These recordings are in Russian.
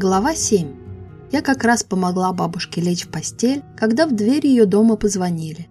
Глава 7. Я как раз помогла бабушке лечь в постель, когда в дверь ее дома позвонили.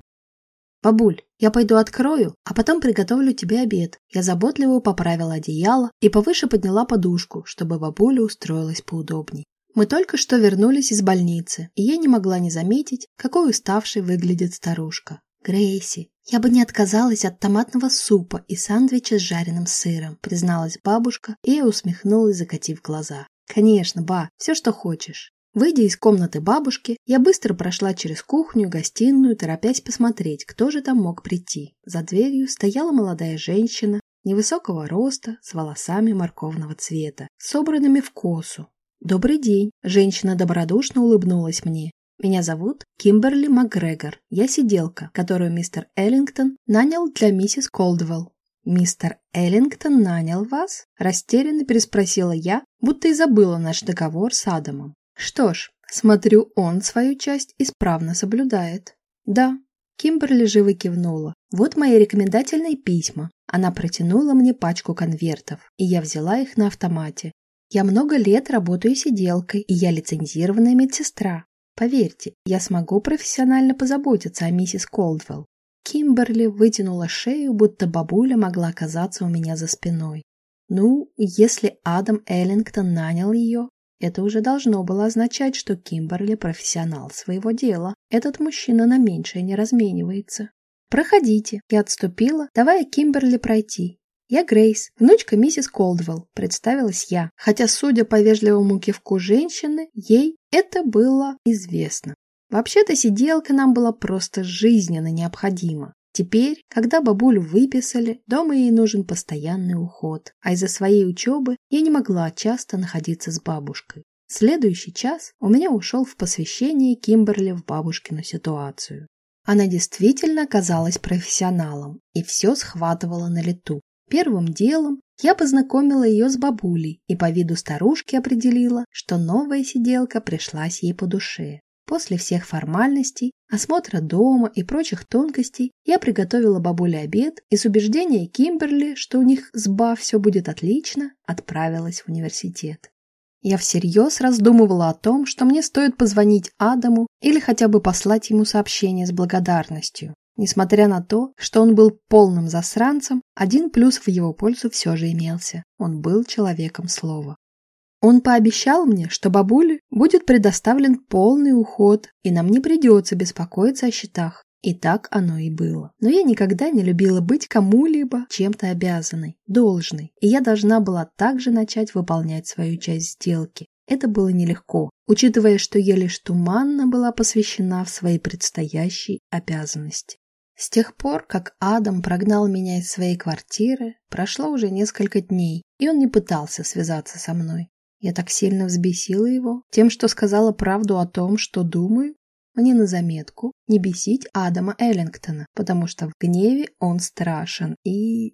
«Бабуль, я пойду открою, а потом приготовлю тебе обед». Я заботливо поправила одеяло и повыше подняла подушку, чтобы бабуля устроилась поудобней. Мы только что вернулись из больницы, и я не могла не заметить, какой уставшей выглядит старушка. «Грейси, я бы не отказалась от томатного супа и сандвича с жареным сыром», призналась бабушка и усмехнулась, закатив глаза. «Конечно, ба, все, что хочешь». Выйдя из комнаты бабушки, я быстро прошла через кухню, гостиную, торопясь посмотреть, кто же там мог прийти. За дверью стояла молодая женщина, невысокого роста, с волосами морковного цвета, собранными в косу. «Добрый день!» – женщина добродушно улыбнулась мне. «Меня зовут Кимберли МакГрегор. Я сиделка, которую мистер Эллингтон нанял для миссис Колдвелл. «Мистер Эллингтон нанял вас?» – растерянно переспросила я, будто и забыла наш договор с Адамом. «Что ж, смотрю, он свою часть исправно соблюдает». «Да». Кимберли живо кивнула. «Вот мои рекомендательные письма». Она протянула мне пачку конвертов, и я взяла их на автомате. «Я много лет работаю сиделкой, и я лицензированная медсестра. Поверьте, я смогу профессионально позаботиться о миссис Колдвелл. Кимберли вытянула шею, будто бабуля могла оказаться у меня за спиной. Ну, если Адам Эллингтон нанял ее, это уже должно было означать, что Кимберли профессионал своего дела. Этот мужчина на меньшее не разменивается. «Проходите». Я отступила, давая Кимберли пройти. «Я Грейс, внучка миссис Колдвелл», — представилась я, хотя, судя по вежливому кивку женщины, ей это было известно. Вообще-то сиделка нам была просто жизненно необходима. Теперь, когда бабулю выписали, дома ей нужен постоянный уход, а из-за своей учебы я не могла часто находиться с бабушкой. Следующий час у меня ушел в посвящение Кимберли в бабушкину ситуацию. Она действительно оказалась профессионалом и все схватывала на лету. Первым делом я познакомила ее с бабулей и по виду старушки определила, что новая сиделка пришлась ей по душе. После всех формальностей, осмотра дома и прочих тонкостей я приготовила бабуле обед и с убеждения Кимберли, что у них с Ба все будет отлично, отправилась в университет. Я всерьез раздумывала о том, что мне стоит позвонить Адаму или хотя бы послать ему сообщение с благодарностью. Несмотря на то, что он был полным засранцем, один плюс в его пользу все же имелся. Он был человеком слова. Он пообещал мне, что бабуле будет предоставлен полный уход, и нам не придется беспокоиться о счетах. И так оно и было. Но я никогда не любила быть кому-либо чем-то обязанной, должной, и я должна была также начать выполнять свою часть сделки. Это было нелегко, учитывая, что я лишь туманно была посвящена в свои предстоящие обязанности. С тех пор, как Адам прогнал меня из своей квартиры, прошло уже несколько дней, и он не пытался связаться со мной. Я так сильно взбесила его тем, что сказала правду о том, что думаю. Мне на заметку не бесить Адама Эллингтона, потому что в гневе он страшен и...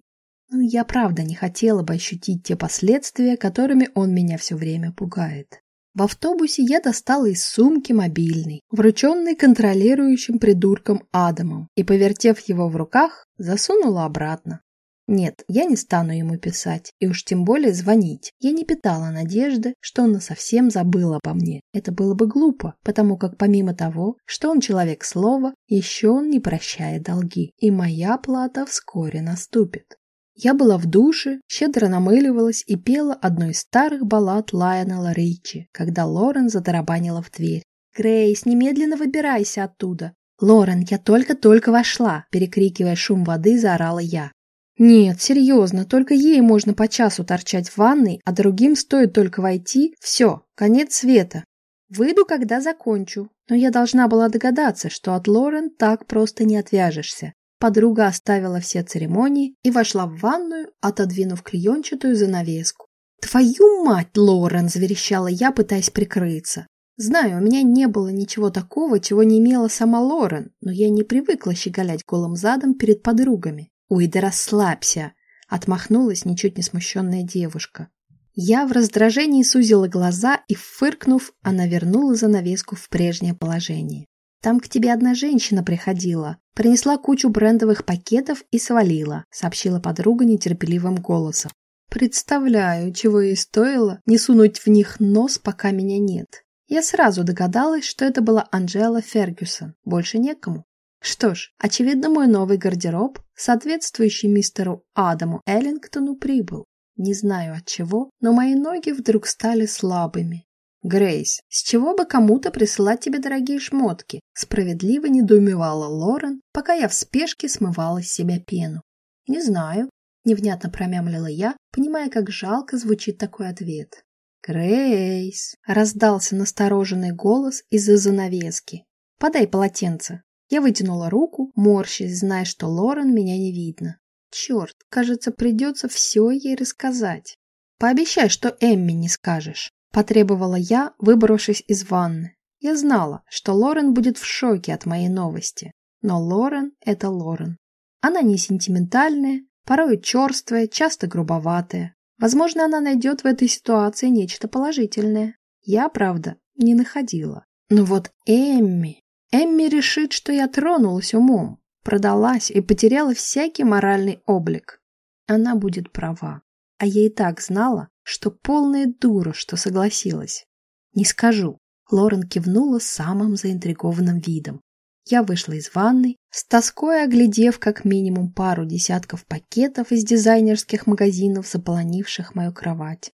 Ну, я правда не хотела бы ощутить те последствия, которыми он меня все время пугает. В автобусе я достала из сумки мобильный, врученный контролирующим придурком Адамом, и, повертев его в руках, засунула обратно. Нет, я не стану ему писать, и уж тем более звонить. Я не питала надежды, что он совсем забыл обо мне. Это было бы глупо, потому как помимо того, что он человек слова, еще он не прощает долги, и моя плата вскоре наступит. Я была в душе, щедро намыливалась и пела одну из старых баллад Лайонела Ричи, когда Лорен затарабанила в дверь. «Грейс, немедленно выбирайся оттуда!» «Лорен, я только-только вошла!» Перекрикивая шум воды, заорала я. Нет, серьезно, только ей можно по часу торчать в ванной, а другим стоит только войти. Все, конец света. Выйду, когда закончу. Но я должна была догадаться, что от Лорен так просто не отвяжешься. Подруга оставила все церемонии и вошла в ванную, отодвинув клеенчатую занавеску. «Твою мать, Лорен!» – заверещала я, пытаясь прикрыться. Знаю, у меня не было ничего такого, чего не имела сама Лорен, но я не привыкла щеголять голым задом перед подругами. «Ой, да расслабься!» — отмахнулась ничуть не смущенная девушка. Я в раздражении сузила глаза и, фыркнув, она вернула занавеску в прежнее положение. «Там к тебе одна женщина приходила, принесла кучу брендовых пакетов и свалила», — сообщила подруга нетерпеливым голосом. Представляю, чего ей стоило не сунуть в них нос, пока меня нет. Я сразу догадалась, что это была Анжела Фергюсон, больше некому. Что ж, очевидно, мой новый гардероб, соответствующий мистеру Адаму Эллингтону, прибыл. Не знаю от чего, но мои ноги вдруг стали слабыми. Грейс, с чего бы кому-то присылать тебе дорогие шмотки? Справедливо недоумевала Лорен, пока я в спешке смывала с себя пену. Не знаю, невнятно промямлила я, понимая, как жалко звучит такой ответ. Грейс, раздался настороженный голос из-за занавески. Подай полотенце. Я вытянула руку, морщась, зная, что Лорен меня не видно. Черт, кажется, придется все ей рассказать. Пообещай, что Эмми не скажешь, потребовала я, выбравшись из ванны. Я знала, что Лорен будет в шоке от моей новости. Но Лорен – это Лорен. Она не сентиментальная, порой черствая, часто грубоватая. Возможно, она найдет в этой ситуации нечто положительное. Я, правда, не находила. Но вот Эмми... Эмми решит, что я тронулась умом, продалась и потеряла всякий моральный облик. Она будет права. А я и так знала, что полная дура, что согласилась. Не скажу. Лорен кивнула самым заинтригованным видом. Я вышла из ванной, с тоской оглядев как минимум пару десятков пакетов из дизайнерских магазинов, заполонивших мою кровать.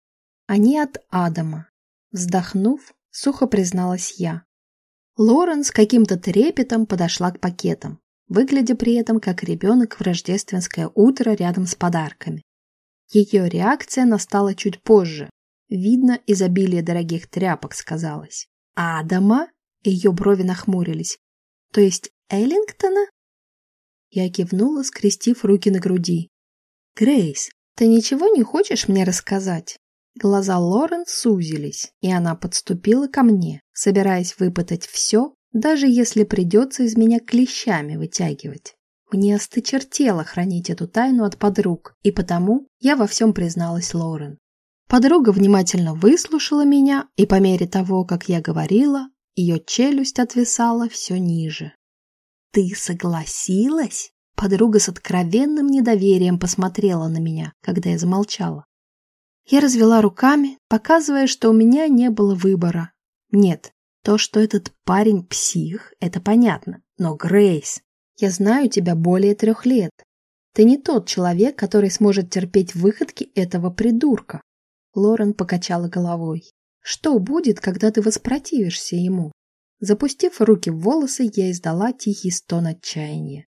Они от Адама. Вздохнув, сухо призналась я. Лорен с каким-то трепетом подошла к пакетам, выглядя при этом как ребенок в рождественское утро рядом с подарками. Ее реакция настала чуть позже. Видно, изобилие дорогих тряпок сказалось. Адама? Ее брови нахмурились. То есть Эллингтона? Я кивнула, скрестив руки на груди. Грейс, ты ничего не хочешь мне рассказать? Глаза Лорен сузились, и она подступила ко мне, собираясь выпытать все, даже если придется из меня клещами вытягивать. Мне осточертело хранить эту тайну от подруг, и потому я во всем призналась Лорен. Подруга внимательно выслушала меня, и по мере того, как я говорила, ее челюсть отвисала все ниже. «Ты согласилась?» Подруга с откровенным недоверием посмотрела на меня, когда я замолчала. Я развела руками, показывая, что у меня не было выбора. Нет, то, что этот парень псих, это понятно. Но, Грейс, я знаю тебя более трех лет. Ты не тот человек, который сможет терпеть выходки этого придурка. Лорен покачала головой. Что будет, когда ты воспротивишься ему? Запустив руки в волосы, я издала тихий стон отчаяния.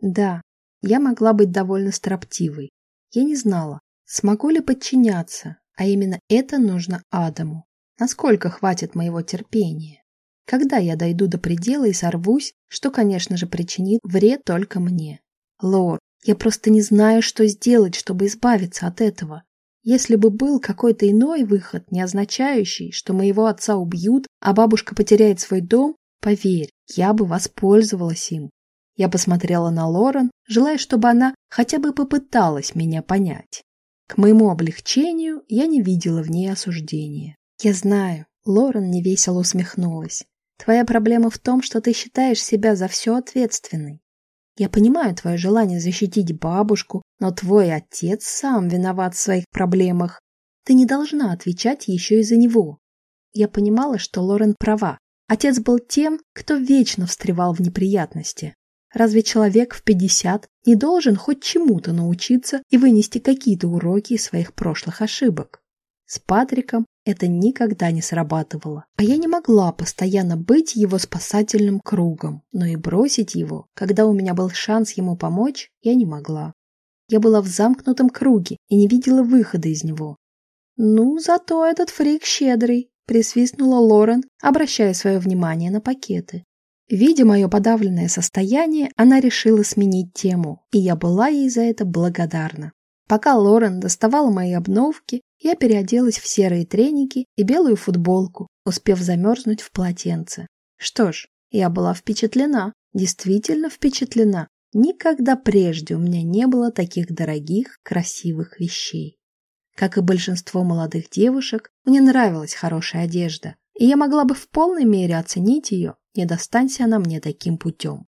Да, я могла быть довольно строптивой. Я не знала, Смогу ли подчиняться, а именно это нужно Адаму? Насколько хватит моего терпения? Когда я дойду до предела и сорвусь, что, конечно же, причинит вред только мне? Лор, я просто не знаю, что сделать, чтобы избавиться от этого. Если бы был какой-то иной выход, не означающий, что моего отца убьют, а бабушка потеряет свой дом, поверь, я бы воспользовалась им. Я посмотрела на Лорен, желая, чтобы она хотя бы попыталась меня понять. К моему облегчению я не видела в ней осуждения. Я знаю, Лорен невесело усмехнулась. Твоя проблема в том, что ты считаешь себя за все ответственной. Я понимаю твое желание защитить бабушку, но твой отец сам виноват в своих проблемах. Ты не должна отвечать еще и за него. Я понимала, что Лорен права. Отец был тем, кто вечно встревал в неприятности. Разве человек в 50 не должен хоть чему-то научиться и вынести какие-то уроки из своих прошлых ошибок? С Патриком это никогда не срабатывало, а я не могла постоянно быть его спасательным кругом, но и бросить его, когда у меня был шанс ему помочь, я не могла. Я была в замкнутом круге и не видела выхода из него. «Ну, зато этот фрик щедрый», — присвистнула Лорен, обращая свое внимание на пакеты. Видя мое подавленное состояние, она решила сменить тему, и я была ей за это благодарна. Пока Лорен доставала мои обновки, я переоделась в серые треники и белую футболку, успев замерзнуть в полотенце. Что ж, я была впечатлена, действительно впечатлена. Никогда прежде у меня не было таких дорогих, красивых вещей. Как и большинство молодых девушек, мне нравилась хорошая одежда, и я могла бы в полной мере оценить ее, не достанься она мне таким путем.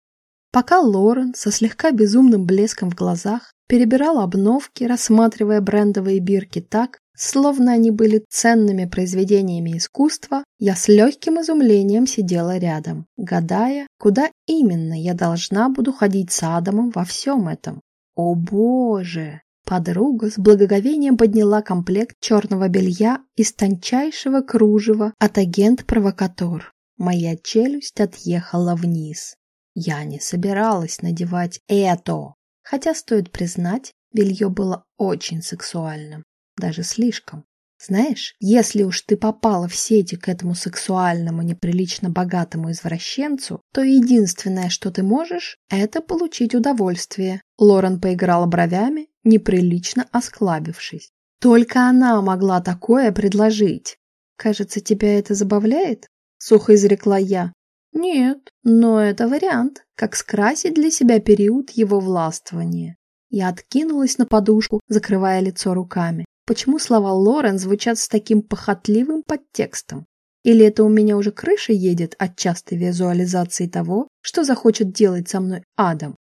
Пока Лорен со слегка безумным блеском в глазах перебирала обновки, рассматривая брендовые бирки так, словно они были ценными произведениями искусства, я с легким изумлением сидела рядом, гадая, куда именно я должна буду ходить с Адамом во всем этом. О боже! Подруга с благоговением подняла комплект черного белья из тончайшего кружева от агент-провокатор. Моя челюсть отъехала вниз. Я не собиралась надевать это, хотя, стоит признать, белье было очень сексуальным, даже слишком. Знаешь, если уж ты попала в сети к этому сексуальному, неприлично богатому извращенцу, то единственное, что ты можешь, это получить удовольствие. Лорен поиграла бровями, неприлично осклабившись. Только она могла такое предложить. Кажется, тебя это забавляет? Сухо изрекла я. Нет, но это вариант, как скрасить для себя период его властвования. Я откинулась на подушку, закрывая лицо руками. Почему слова Лорен звучат с таким похотливым подтекстом? Или это у меня уже крыша едет от частой визуализации того, что захочет делать со мной Адам?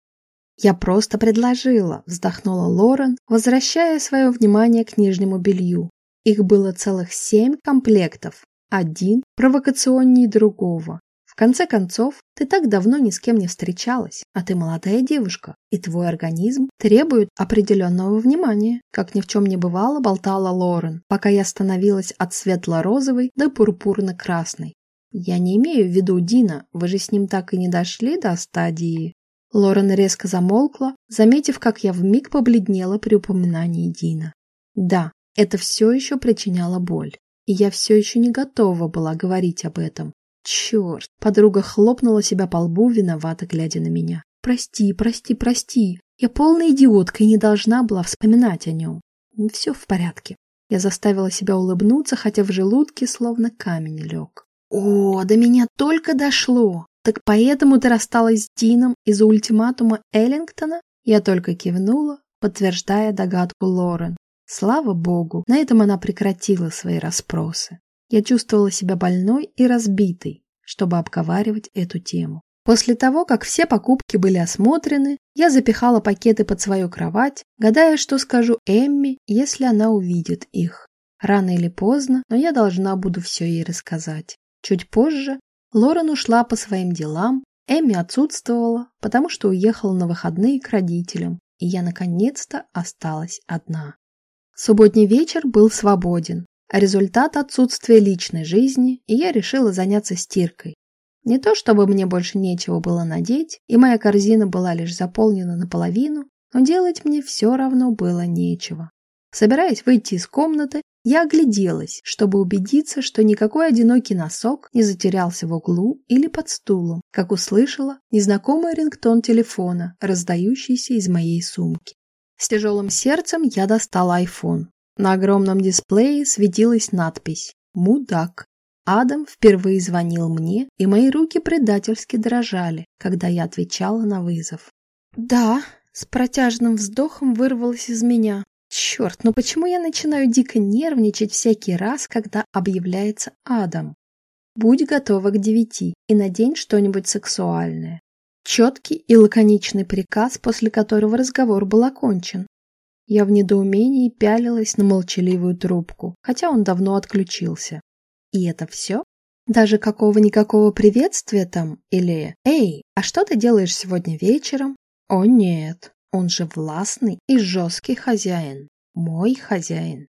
Я просто предложила, вздохнула Лорен, возвращая свое внимание к нижнему белью. Их было целых семь комплектов, один провокационнее другого. В конце концов, ты так давно ни с кем не встречалась, а ты молодая девушка, и твой организм требует определенного внимания. Как ни в чем не бывало, болтала Лорен, пока я становилась от светло-розовой до пурпурно-красной. Я не имею в виду Дина, вы же с ним так и не дошли до стадии. Лорен резко замолкла, заметив, как я вмиг побледнела при упоминании Дина. Да, это все еще причиняло боль, и я все еще не готова была говорить об этом, Черт! Подруга хлопнула себя по лбу, виновато глядя на меня. Прости, прости, прости. Я полная идиотка и не должна была вспоминать о нем. Все в порядке. Я заставила себя улыбнуться, хотя в желудке словно камень лег. О, до меня только дошло. Так поэтому ты рассталась с Дином из-за ультиматума Эллингтона? Я только кивнула, подтверждая догадку Лорен. Слава богу, на этом она прекратила свои расспросы. Я чувствовала себя больной и разбитой, чтобы обговаривать эту тему. После того, как все покупки были осмотрены, я запихала пакеты под свою кровать, гадая, что скажу Эмми, если она увидит их. Рано или поздно, но я должна буду все ей рассказать. Чуть позже Лорен ушла по своим делам, Эмми отсутствовала, потому что уехала на выходные к родителям, и я наконец-то осталась одна. Субботний вечер был свободен, результат отсутствия личной жизни, и я решила заняться стиркой. Не то чтобы мне больше нечего было надеть, и моя корзина была лишь заполнена наполовину, но делать мне все равно было нечего. Собираясь выйти из комнаты, я огляделась, чтобы убедиться, что никакой одинокий носок не затерялся в углу или под стулом, как услышала незнакомый рингтон телефона, раздающийся из моей сумки. С тяжелым сердцем я достала айфон. На огромном дисплее светилась надпись «Мудак». Адам впервые звонил мне, и мои руки предательски дрожали, когда я отвечала на вызов. «Да», — с протяжным вздохом вырвалось из меня. «Черт, ну почему я начинаю дико нервничать всякий раз, когда объявляется Адам?» «Будь готова к девяти и надень что-нибудь сексуальное». Четкий и лаконичный приказ, после которого разговор был окончен. Я в недоумении пялилась на молчаливую трубку, хотя он давно отключился. И это все? Даже какого-никакого приветствия там? Или «Эй, а что ты делаешь сегодня вечером?» О нет, он же властный и жесткий хозяин. Мой хозяин.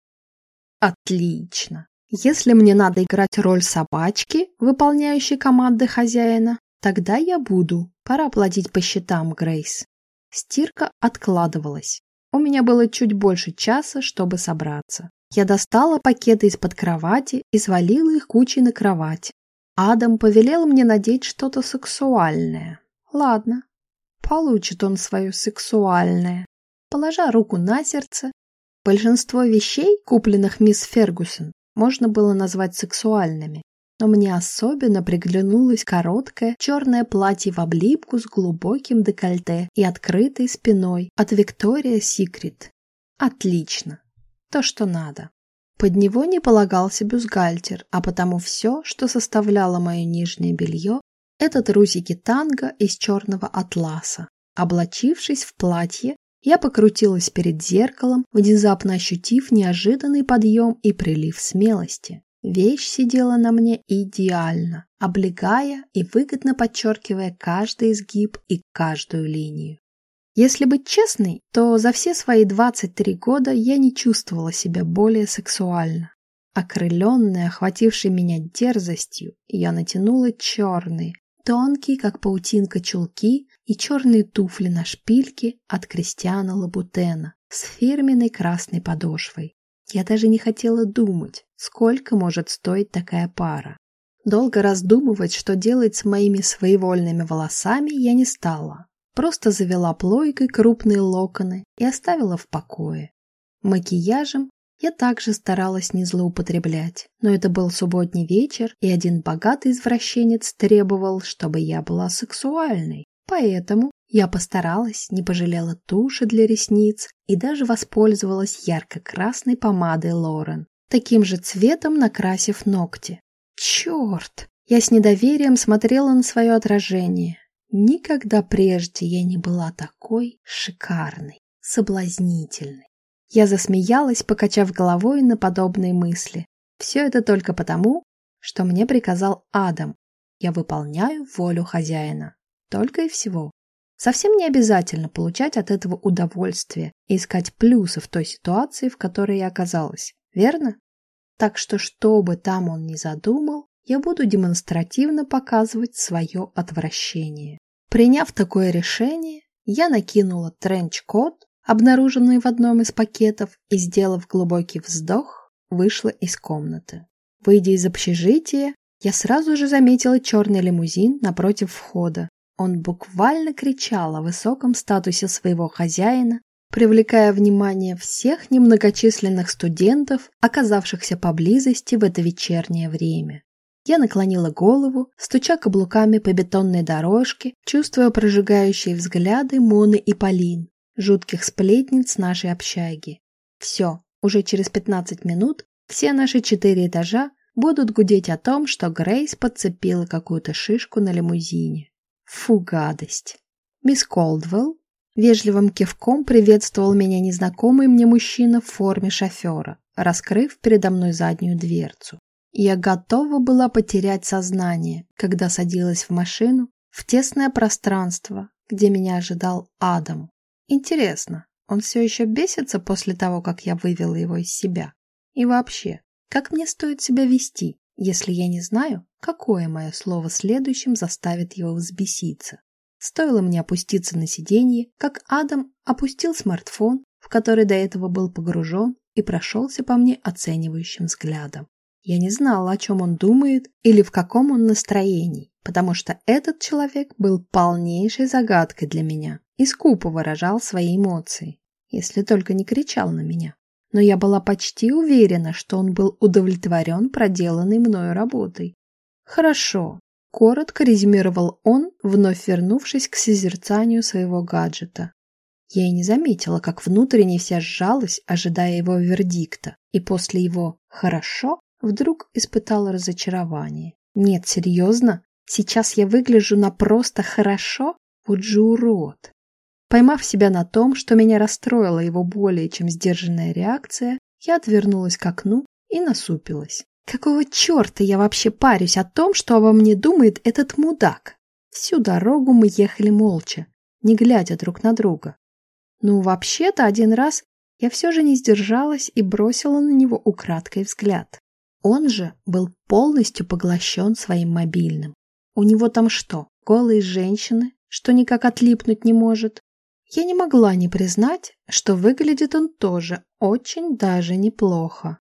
Отлично. Если мне надо играть роль собачки, выполняющей команды хозяина, тогда я буду. Пора платить по счетам, Грейс. Стирка откладывалась. У меня было чуть больше часа, чтобы собраться. Я достала пакеты из-под кровати и свалила их кучей на кровать. Адам повелел мне надеть что-то сексуальное. Ладно, получит он свое сексуальное. Положа руку на сердце, большинство вещей, купленных мисс Фергусон, можно было назвать сексуальными но мне особенно приглянулось короткое черное платье в облипку с глубоким декольте и открытой спиной от Виктория Секрет. Отлично. То, что надо. Под него не полагался бюстгальтер, а потому все, что составляло мое нижнее белье, это трусики танго из черного атласа. Облачившись в платье, Я покрутилась перед зеркалом, внезапно ощутив неожиданный подъем и прилив смелости. Вещь сидела на мне идеально, облегая и выгодно подчеркивая каждый изгиб и каждую линию. Если быть честной, то за все свои 23 года я не чувствовала себя более сексуально. Окрыленная, охватившей меня дерзостью, я натянула черные, тонкие, как паутинка, чулки и черные туфли на шпильке от Кристиана Лабутена с фирменной красной подошвой. Я даже не хотела думать, сколько может стоить такая пара. Долго раздумывать, что делать с моими своевольными волосами, я не стала. Просто завела плойкой крупные локоны и оставила в покое. Макияжем я также старалась не злоупотреблять, но это был субботний вечер, и один богатый извращенец требовал, чтобы я была сексуальной. Поэтому я постаралась, не пожалела туши для ресниц и даже воспользовалась ярко-красной помадой Лорен, таким же цветом накрасив ногти. Черт! Я с недоверием смотрела на свое отражение. Никогда прежде я не была такой шикарной, соблазнительной. Я засмеялась, покачав головой на подобные мысли. Все это только потому, что мне приказал Адам. Я выполняю волю хозяина. Только и всего. Совсем не обязательно получать от этого удовольствие и искать плюсы в той ситуации, в которой я оказалась, верно? Так что, что бы там он ни задумал, я буду демонстративно показывать свое отвращение. Приняв такое решение, я накинула тренч-кот, обнаруженный в одном из пакетов, и, сделав глубокий вздох, вышла из комнаты. Выйдя из общежития, я сразу же заметила черный лимузин напротив входа, он буквально кричал о высоком статусе своего хозяина, привлекая внимание всех немногочисленных студентов, оказавшихся поблизости в это вечернее время. Я наклонила голову, стуча каблуками по бетонной дорожке, чувствуя прожигающие взгляды Моны и Полин, жутких сплетниц нашей общаги. Все, уже через 15 минут все наши четыре этажа будут гудеть о том, что Грейс подцепила какую-то шишку на лимузине. Фу, гадость. Мисс Колдвелл вежливым кивком приветствовал меня незнакомый мне мужчина в форме шофера, раскрыв передо мной заднюю дверцу. Я готова была потерять сознание, когда садилась в машину в тесное пространство, где меня ожидал Адам. Интересно, он все еще бесится после того, как я вывела его из себя? И вообще, как мне стоит себя вести, если я не знаю, какое мое слово следующим заставит его взбеситься. Стоило мне опуститься на сиденье, как Адам опустил смартфон, в который до этого был погружен, и прошелся по мне оценивающим взглядом. Я не знала, о чем он думает или в каком он настроении, потому что этот человек был полнейшей загадкой для меня и скупо выражал свои эмоции, если только не кричал на меня но я была почти уверена, что он был удовлетворен проделанной мною работой. «Хорошо», — коротко резюмировал он, вновь вернувшись к созерцанию своего гаджета. Я и не заметила, как внутренне вся сжалась, ожидая его вердикта, и после его «хорошо» вдруг испытала разочарование. Нет, серьезно? Сейчас я выгляжу на просто хорошо? Вот же урод. Поймав себя на том, что меня расстроила его более чем сдержанная реакция, я отвернулась к окну и насупилась. Какого черта я вообще парюсь о том, что обо мне думает этот мудак? Всю дорогу мы ехали молча, не глядя друг на друга. Ну, вообще-то, один раз я все же не сдержалась и бросила на него украдкой взгляд. Он же был полностью поглощен своим мобильным. У него там что, голые женщины, что никак отлипнуть не может? Я не могла не признать, что выглядит он тоже очень даже неплохо.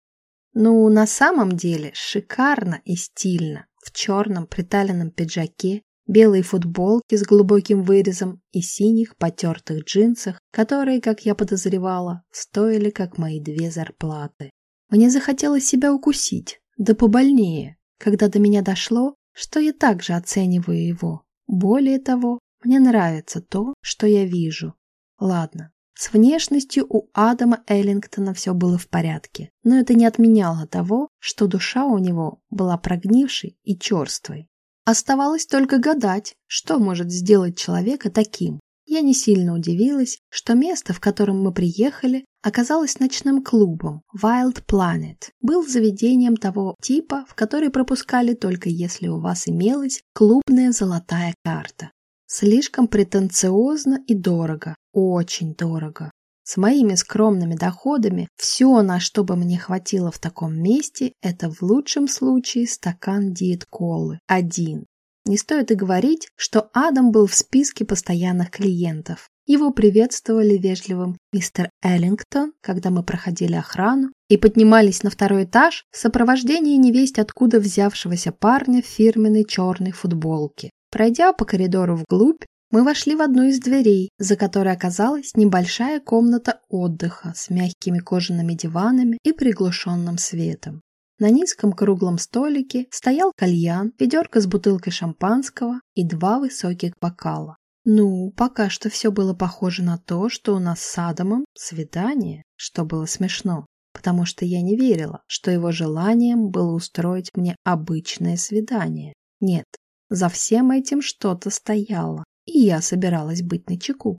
Ну, на самом деле, шикарно и стильно. В черном приталенном пиджаке, белой футболке с глубоким вырезом и синих потертых джинсах, которые, как я подозревала, стоили как мои две зарплаты. Мне захотелось себя укусить, да побольнее, когда до меня дошло, что я также оцениваю его. Более того, мне нравится то, что я вижу, Ладно, с внешностью у Адама Эллингтона все было в порядке, но это не отменяло того, что душа у него была прогнившей и черствой. Оставалось только гадать, что может сделать человека таким. я не сильно удивилась, что место, в котором мы приехали, оказалось ночным клубом Wild Planet. Был заведением того типа, в который пропускали только если у вас имелась клубная золотая карта. Слишком претенциозно и дорого, очень дорого. С моими скромными доходами все, на что бы мне хватило в таком месте, это в лучшем случае стакан диет-колы. Один. Не стоит и говорить, что Адам был в списке постоянных клиентов. Его приветствовали вежливым мистер Эллингтон, когда мы проходили охрану, и поднимались на второй этаж в сопровождении невесть откуда взявшегося парня в фирменной черной футболке. Пройдя по коридору вглубь, мы вошли в одну из дверей, за которой оказалась небольшая комната отдыха с мягкими кожаными диванами и приглушенным светом. На низком круглом столике стоял кальян, ведерко с бутылкой шампанского и два высоких бокала. Ну, пока что все было похоже на то, что у нас с Адамом свидание, что было смешно, потому что я не верила, что его желанием было устроить мне обычное свидание. Нет, за всем этим что-то стояло, и я собиралась быть начеку.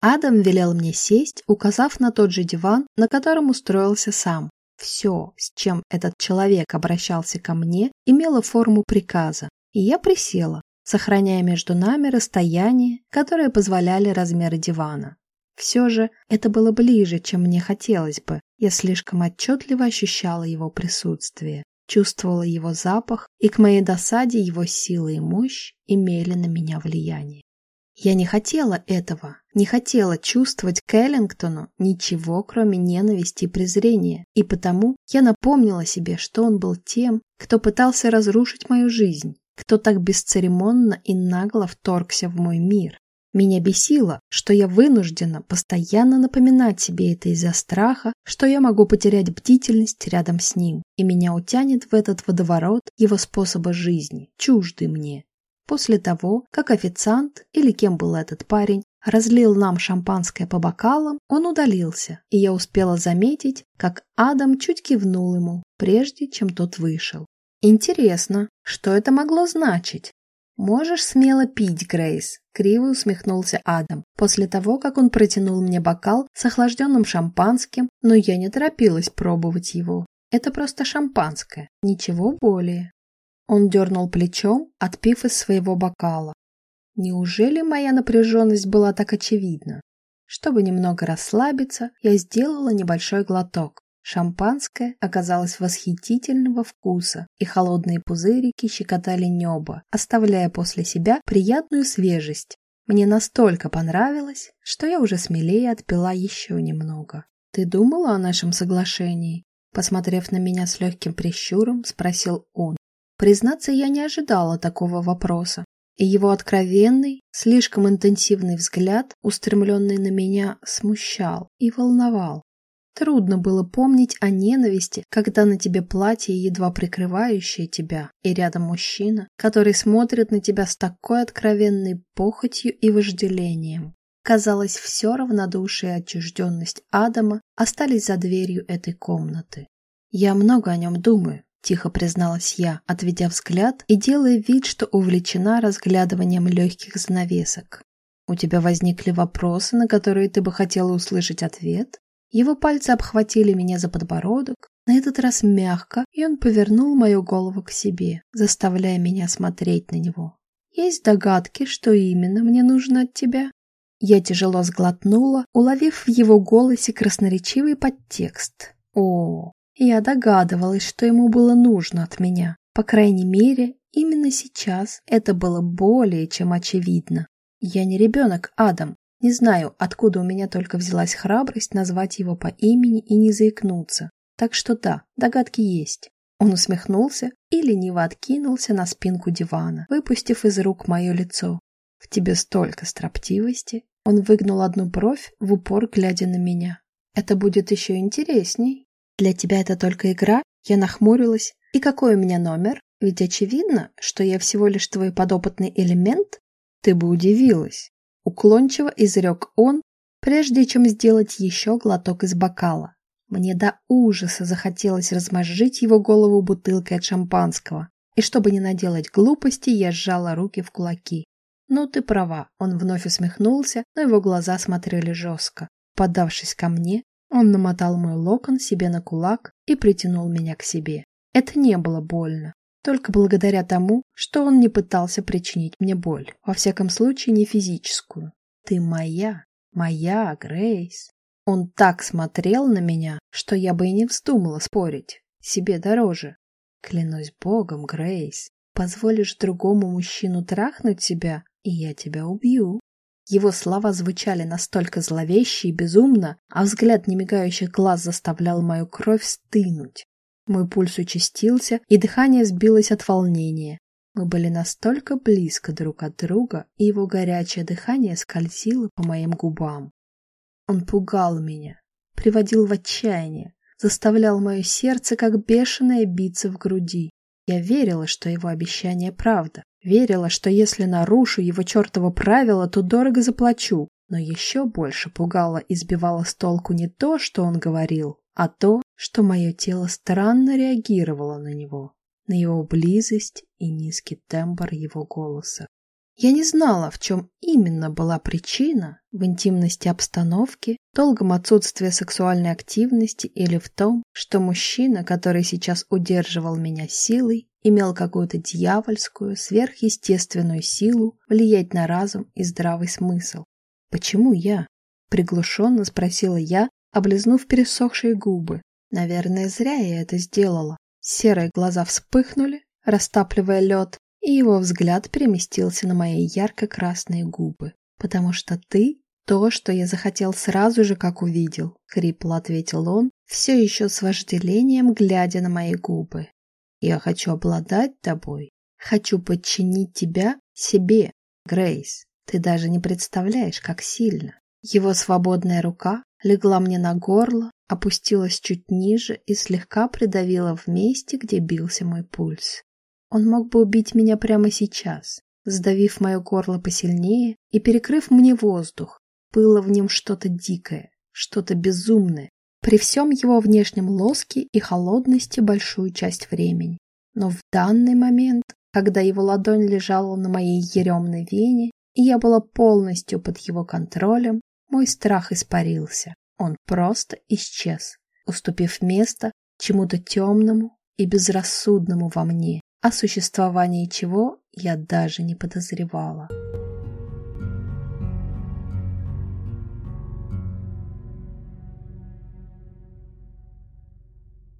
Адам велел мне сесть, указав на тот же диван, на котором устроился сам, все, с чем этот человек обращался ко мне, имело форму приказа, и я присела, сохраняя между нами расстояние, которое позволяли размеры дивана. Все же это было ближе, чем мне хотелось бы. Я слишком отчетливо ощущала его присутствие, чувствовала его запах, и к моей досаде его сила и мощь имели на меня влияние. Я не хотела этого, не хотела чувствовать к Эллингтону ничего, кроме ненависти и презрения, и потому я напомнила себе, что он был тем, кто пытался разрушить мою жизнь, кто так бесцеремонно и нагло вторгся в мой мир. Меня бесило, что я вынуждена постоянно напоминать себе это из-за страха, что я могу потерять бдительность рядом с ним, и меня утянет в этот водоворот его способа жизни, чуждый мне. После того, как официант, или кем был этот парень, разлил нам шампанское по бокалам, он удалился, и я успела заметить, как Адам чуть кивнул ему, прежде чем тот вышел. Интересно, что это могло значить? Можешь смело пить, Грейс, криво усмехнулся Адам, после того, как он протянул мне бокал с охлажденным шампанским, но я не торопилась пробовать его. Это просто шампанское, ничего более. Он дернул плечом, отпив из своего бокала. Неужели моя напряженность была так очевидна? Чтобы немного расслабиться, я сделала небольшой глоток. Шампанское оказалось восхитительного вкуса, и холодные пузырики щекотали небо, оставляя после себя приятную свежесть. Мне настолько понравилось, что я уже смелее отпила еще немного. «Ты думала о нашем соглашении?» Посмотрев на меня с легким прищуром, спросил он. Признаться, я не ожидала такого вопроса, и его откровенный, слишком интенсивный взгляд, устремленный на меня, смущал и волновал. Трудно было помнить о ненависти, когда на тебе платье, едва прикрывающее тебя, и рядом мужчина, который смотрит на тебя с такой откровенной похотью и вожделением. Казалось, все равнодушие и отчужденность Адама остались за дверью этой комнаты. Я много о нем думаю, Тихо призналась я, отведя взгляд и делая вид, что увлечена разглядыванием легких занавесок. «У тебя возникли вопросы, на которые ты бы хотела услышать ответ?» Его пальцы обхватили меня за подбородок, на этот раз мягко, и он повернул мою голову к себе, заставляя меня смотреть на него. «Есть догадки, что именно мне нужно от тебя?» Я тяжело сглотнула, уловив в его голосе красноречивый подтекст. «О, я догадывалась, что ему было нужно от меня. По крайней мере, именно сейчас это было более чем очевидно. Я не ребенок, Адам. Не знаю, откуда у меня только взялась храбрость назвать его по имени и не заикнуться. Так что да, догадки есть. Он усмехнулся и лениво откинулся на спинку дивана, выпустив из рук мое лицо. В тебе столько строптивости. Он выгнул одну бровь, в упор глядя на меня. Это будет еще интересней. Для тебя это только игра? Я нахмурилась. И какой у меня номер? Ведь очевидно, что я всего лишь твой подопытный элемент. Ты бы удивилась. Уклончиво изрек он, прежде чем сделать еще глоток из бокала. Мне до ужаса захотелось размозжить его голову бутылкой от шампанского. И чтобы не наделать глупости, я сжала руки в кулаки. Ну, ты права. Он вновь усмехнулся, но его глаза смотрели жестко. Подавшись ко мне, он намотал мой локон себе на кулак и притянул меня к себе. Это не было больно. Только благодаря тому, что он не пытался причинить мне боль. Во всяком случае, не физическую. Ты моя, моя, Грейс. Он так смотрел на меня, что я бы и не вздумала спорить. Себе дороже. Клянусь богом, Грейс, позволишь другому мужчину трахнуть тебя, и я тебя убью. Его слова звучали настолько зловеще и безумно, а взгляд немигающих глаз заставлял мою кровь стынуть. Мой пульс участился, и дыхание сбилось от волнения. Мы были настолько близко друг от друга, и его горячее дыхание скользило по моим губам. Он пугал меня, приводил в отчаяние, заставлял мое сердце как бешеное биться в груди. Я верила, что его обещание правда. Верила, что если нарушу его чертово правило, то дорого заплачу. Но еще больше пугало и сбивало с толку не то, что он говорил, а то, что мое тело странно реагировало на него, на его близость и низкий тембр его голоса. Я не знала, в чем именно была причина, в интимности обстановки, долгом отсутствии сексуальной активности или в том, что мужчина, который сейчас удерживал меня силой, имел какую-то дьявольскую, сверхъестественную силу влиять на разум и здравый смысл. «Почему я?» — приглушенно спросила я, облизнув пересохшие губы. Наверное, зря я это сделала. Серые глаза вспыхнули, растапливая лед, и его взгляд переместился на мои ярко-красные губы. «Потому что ты — то, что я захотел сразу же, как увидел», — хрипло ответил он, все еще с вожделением глядя на мои губы. Я хочу обладать тобой. Хочу подчинить тебя себе, Грейс. Ты даже не представляешь, как сильно. Его свободная рука легла мне на горло, опустилась чуть ниже и слегка придавила в месте, где бился мой пульс. Он мог бы убить меня прямо сейчас, сдавив мое горло посильнее и перекрыв мне воздух. Было в нем что-то дикое, что-то безумное, при всем его внешнем лоске и холодности большую часть времени. Но в данный момент, когда его ладонь лежала на моей еремной вене, и я была полностью под его контролем, мой страх испарился. Он просто исчез, уступив место чему-то темному и безрассудному во мне, о существовании чего я даже не подозревала.